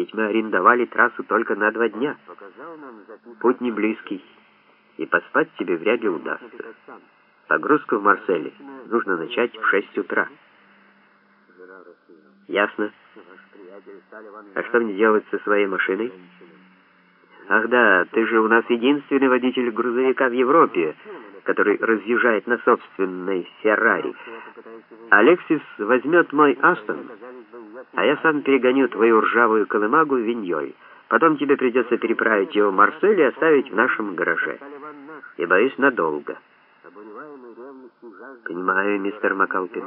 Ведь мы арендовали трассу только на два дня. Путь не близкий, и поспать тебе вряд ли удастся. Погрузку в Марселе нужно начать в 6 утра. Ясно. А что мне делать со своей машиной? Ах да, ты же у нас единственный водитель грузовика в Европе, который разъезжает на собственной Феррари. Алексис возьмет мой Астон, а я сам перегоню твою ржавую колымагу в Виньоль. Потом тебе придется переправить его в Марсель и оставить в нашем гараже. И, боюсь, надолго. Понимаю, мистер Макалпин.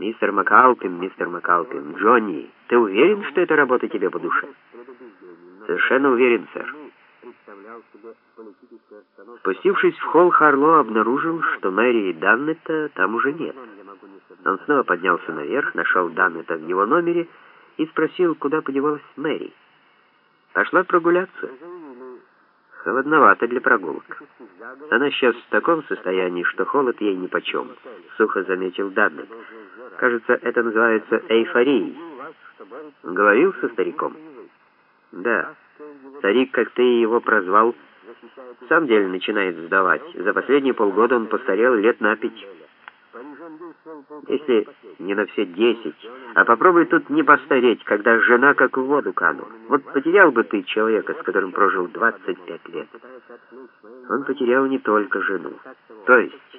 Мистер Макалпин, мистер Макалпин, Джонни, ты уверен, что эта работа тебе по душе? Совершенно уверен, сэр. Спустившись в холл, Харло обнаружил, что Мэри и Даннета там уже нет. Он снова поднялся наверх, нашел Даннета в его номере и спросил, куда подевалась Мэри. Пошла прогуляться. Холодновато для прогулок. Она сейчас в таком состоянии, что холод ей нипочем, сухо заметил Даннет. Кажется, это называется эйфорией. Говорил со стариком? Да. Старик, как ты его прозвал, в самом деле начинает сдавать. За последние полгода он постарел лет на пять. Если не на все десять. А попробуй тут не постареть, когда жена как в воду канула. Вот потерял бы ты человека, с которым прожил 25 лет. Он потерял не только жену. То есть,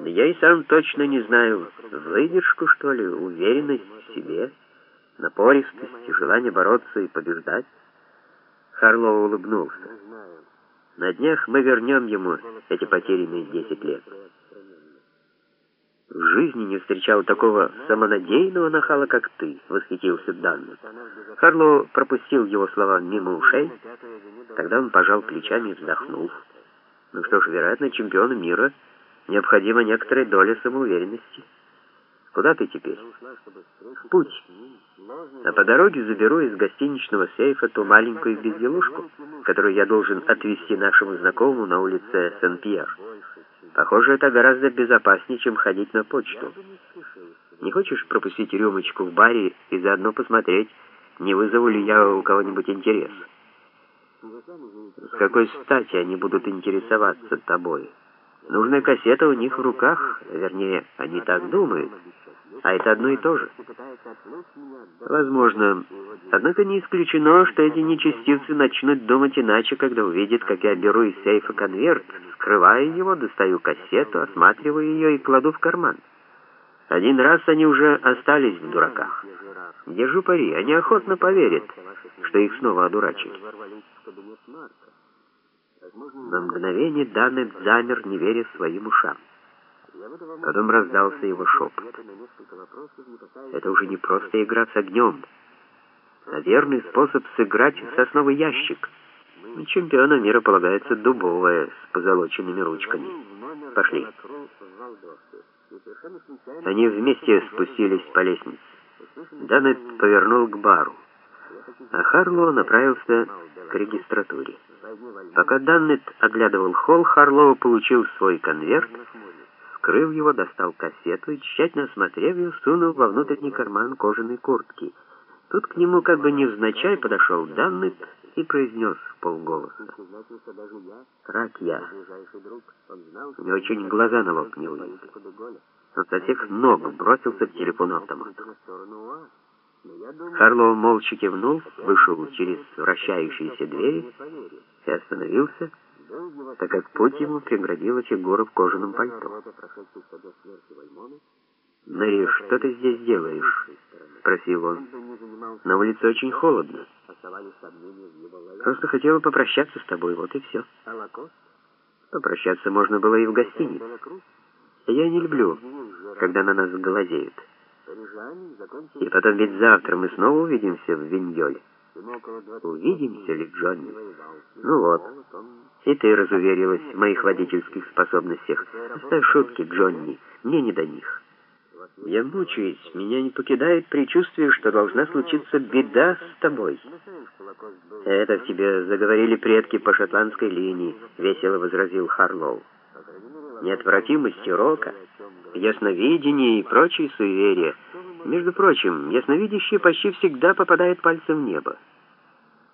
я и сам точно не знаю, выдержку, что ли, уверенность в себе, напористость, желание бороться и побеждать. Харлоу улыбнулся. На днях мы вернем ему эти потерянные 10 лет. В жизни не встречал такого самонадеянного нахала, как ты, восхитился Даннет. Харлоу пропустил его слова мимо ушей, тогда он пожал плечами и вздохнул. Ну что ж, вероятно, чемпиону мира необходима некоторая доля самоуверенности. Куда ты теперь? В путь. А по дороге заберу из гостиничного сейфа ту маленькую безделушку, которую я должен отвезти нашему знакомому на улице Сен-Пьер. Похоже, это гораздо безопаснее, чем ходить на почту. Не хочешь пропустить рюмочку в баре и заодно посмотреть, не вызову ли я у кого-нибудь интерес? С какой стати они будут интересоваться тобой? Нужная кассета у них в руках, вернее, они так думают. А это одно и то же. Возможно. Однако не исключено, что эти нечестивцы начнут думать иначе, когда увидят, как я беру из сейфа конверт, скрываю его, достаю кассету, осматриваю ее и кладу в карман. Один раз они уже остались в дураках. Держу пари, они охотно поверят, что их снова одурачили. На мгновение Данет замер, не веря своим ушам. Потом раздался его шепот. Это уже не просто игра с огнем, а верный способ сыграть в сосновый ящик. Чемпиону мира полагается дубовая с позолоченными ручками. Пошли. Они вместе спустились по лестнице. Данет повернул к бару, а Харлоу направился к регистратуре. Пока Даннет оглядывал холл, Харлоу получил свой конверт, Вскрыв его, достал кассету и, тщательно осмотрев ее, сунул во внутренний карман кожаной куртки. Тут к нему как бы невзначай подошел Даннет и произнес в полголоса. «Рак я». У него чуть глаза на лоб не улезли. Он со всех ног бросился к телефону автомата. Харлоу молча кивнул, вышел через вращающиеся двери и остановился, так как путь ему преградила фигура в кожаном пальто. «Мэри, что ты здесь делаешь?» — спросил он. «На улице очень холодно. Просто хотела попрощаться с тобой, вот и все». Попрощаться можно было и в гостинице. Я не люблю, когда на нас глазеют. И потом ведь завтра мы снова увидимся в Виньоле. Увидимся ли, Джонни? Ну вот. И ты разуверилась в моих водительских способностях. Оставь шутки, Джонни. Мне не до них. Я мучаюсь. Меня не покидает предчувствие, что должна случиться беда с тобой. Это в тебе заговорили предки по шотландской линии, весело возразил Харлоу. Неотвратимость рока, ясновидение и прочие суеверия Между прочим, ясновидящий почти всегда попадает пальцем в небо.